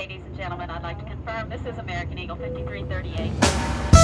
ladies and gentlemen, I'd like to confirm this is American Eagle 5338.